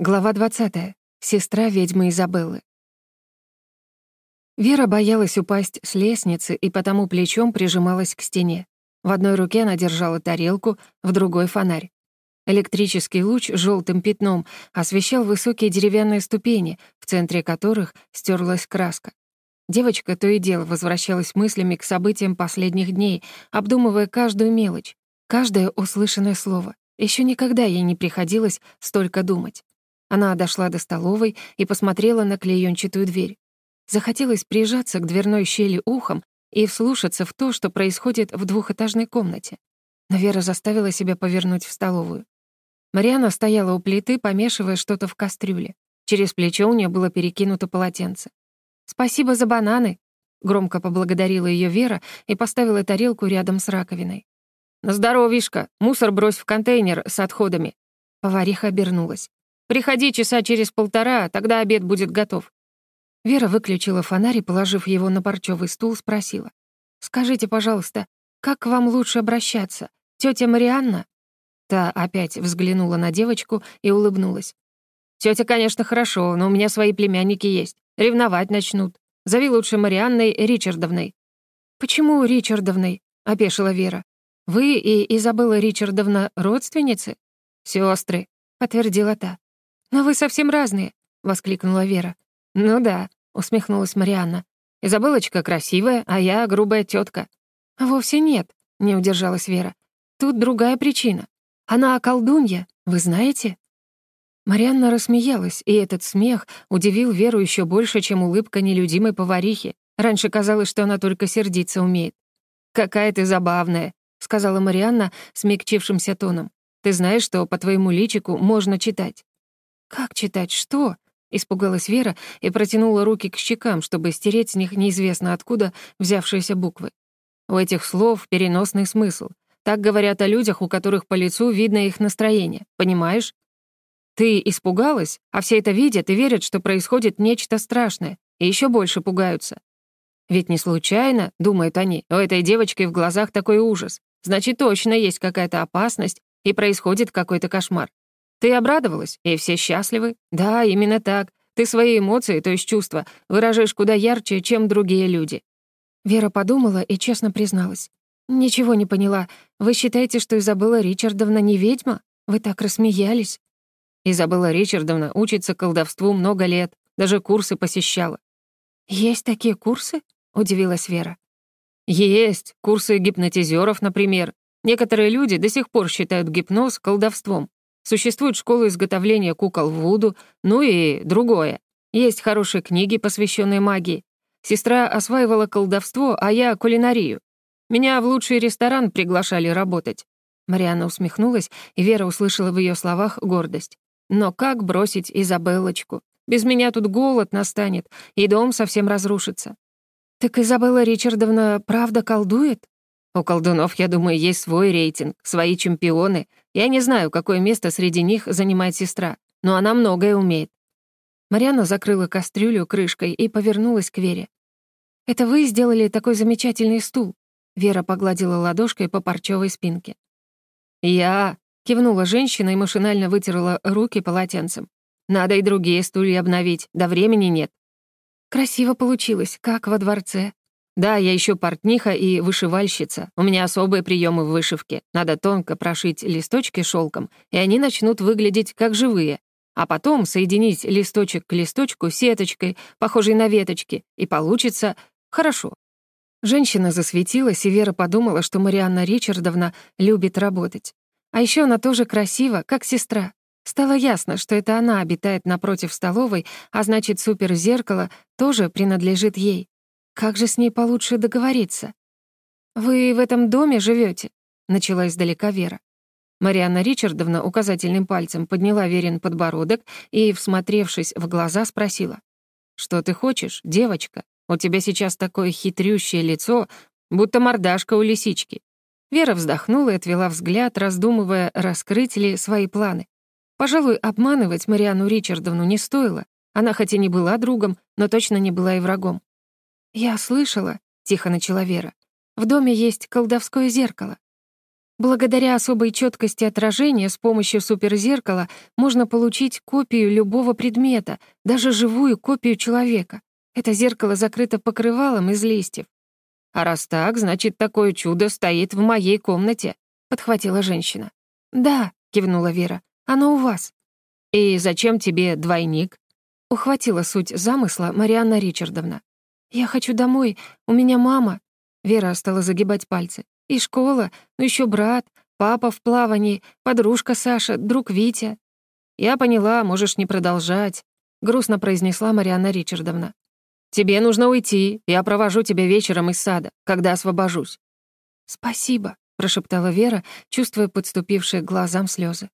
Глава 20. Сестра ведьмы Изабеллы. Вера боялась упасть с лестницы и потому плечом прижималась к стене. В одной руке она держала тарелку, в другой — фонарь. Электрический луч желтым пятном освещал высокие деревянные ступени, в центре которых стерлась краска. Девочка то и дело возвращалась мыслями к событиям последних дней, обдумывая каждую мелочь, каждое услышанное слово. Еще никогда ей не приходилось столько думать. Она дошла до столовой и посмотрела на клеёнчатую дверь. Захотелось прижаться к дверной щели ухом и вслушаться в то, что происходит в двухэтажной комнате. Но Вера заставила себя повернуть в столовую. Мариана стояла у плиты, помешивая что-то в кастрюле. Через плечо у нее было перекинуто полотенце. «Спасибо за бананы!» — громко поблагодарила ее Вера и поставила тарелку рядом с раковиной. «На здоровишко! Мусор брось в контейнер с отходами!» Повариха обернулась. Приходи часа через полтора, тогда обед будет готов». Вера выключила фонарь и, положив его на парчевый стул, спросила. «Скажите, пожалуйста, как к вам лучше обращаться? Тётя Марианна?» Та опять взглянула на девочку и улыбнулась. «Тётя, конечно, хорошо, но у меня свои племянники есть. Ревновать начнут. Зови лучше Марианной Ричардовной». «Почему Ричардовной?» — опешила Вера. «Вы и Изабелла Ричардовна родственницы?» «Сёстры», — подтвердила та. «Но вы совсем разные», — воскликнула Вера. «Ну да», — усмехнулась Марианна. «Изабелочка красивая, а я грубая тетка. «Вовсе нет», — не удержалась Вера. «Тут другая причина. Она колдунья, вы знаете?» Марианна рассмеялась, и этот смех удивил Веру еще больше, чем улыбка нелюдимой поварихи. Раньше казалось, что она только сердиться умеет. «Какая ты забавная», — сказала Марианна смягчившимся тоном. «Ты знаешь, что по твоему личику можно читать?» «Как читать что?» — испугалась Вера и протянула руки к щекам, чтобы стереть с них неизвестно откуда взявшиеся буквы. У этих слов переносный смысл. Так говорят о людях, у которых по лицу видно их настроение, понимаешь? Ты испугалась, а все это видят и верят, что происходит нечто страшное, и еще больше пугаются. Ведь не случайно, думают они, у этой девочки в глазах такой ужас. Значит, точно есть какая-то опасность, и происходит какой-то кошмар. Ты обрадовалась, и все счастливы? Да, именно так. Ты свои эмоции, то есть чувства, выражаешь куда ярче, чем другие люди». Вера подумала и честно призналась. «Ничего не поняла. Вы считаете, что Изабелла Ричардовна не ведьма? Вы так рассмеялись». Изабелла Ричардовна учится колдовству много лет, даже курсы посещала. «Есть такие курсы?» — удивилась Вера. «Есть. Курсы гипнотизеров, например. Некоторые люди до сих пор считают гипноз колдовством. Существует школа изготовления кукол Вуду, ну и другое. Есть хорошие книги, посвященные магии. Сестра осваивала колдовство, а я — кулинарию. Меня в лучший ресторан приглашали работать». Марианна усмехнулась, и Вера услышала в ее словах гордость. «Но как бросить Изабеллочку? Без меня тут голод настанет, и дом совсем разрушится». «Так Изабелла Ричардовна правда колдует?» У колдунов, я думаю, есть свой рейтинг, свои чемпионы. Я не знаю, какое место среди них занимает сестра, но она многое умеет». Марьяна закрыла кастрюлю крышкой и повернулась к Вере. «Это вы сделали такой замечательный стул?» Вера погладила ладошкой по парчевой спинке. «Я...» — кивнула женщина и машинально вытерла руки полотенцем. «Надо и другие стулья обновить, да времени нет». «Красиво получилось, как во дворце», да, я еще портниха и вышивальщица. У меня особые приемы в вышивке. Надо тонко прошить листочки шелком, и они начнут выглядеть как живые. А потом соединить листочек к листочку сеточкой, похожей на веточки, и получится хорошо. Женщина засветилась, и Вера подумала, что Марианна Ричардовна любит работать. А еще она тоже красива, как сестра. Стало ясно, что это она обитает напротив столовой, а значит, суперзеркало тоже принадлежит ей. Как же с ней получше договориться? «Вы в этом доме живете? начала издалека Вера. Марианна Ричардовна указательным пальцем подняла Верин подбородок и, всмотревшись в глаза, спросила. «Что ты хочешь, девочка? У тебя сейчас такое хитрющее лицо, будто мордашка у лисички». Вера вздохнула и отвела взгляд, раздумывая, раскрыть ли свои планы. Пожалуй, обманывать Марианну Ричардовну не стоило. Она хоть и не была другом, но точно не была и врагом. «Я слышала», — тихо начала Вера, «в доме есть колдовское зеркало». Благодаря особой четкости отражения с помощью суперзеркала можно получить копию любого предмета, даже живую копию человека. Это зеркало закрыто покрывалом из листьев. «А раз так, значит, такое чудо стоит в моей комнате», — подхватила женщина. «Да», — кивнула Вера, — «оно у вас». «И зачем тебе двойник?» — ухватила суть замысла Марианна Ричардовна. «Я хочу домой, у меня мама». Вера стала загибать пальцы. И школа, ну еще брат, папа в плавании, подружка Саша, друг Витя. «Я поняла, можешь не продолжать», — грустно произнесла Марианна Ричардовна. «Тебе нужно уйти, я провожу тебя вечером из сада, когда освобожусь». «Спасибо», — прошептала Вера, чувствуя подступившие к глазам слезы.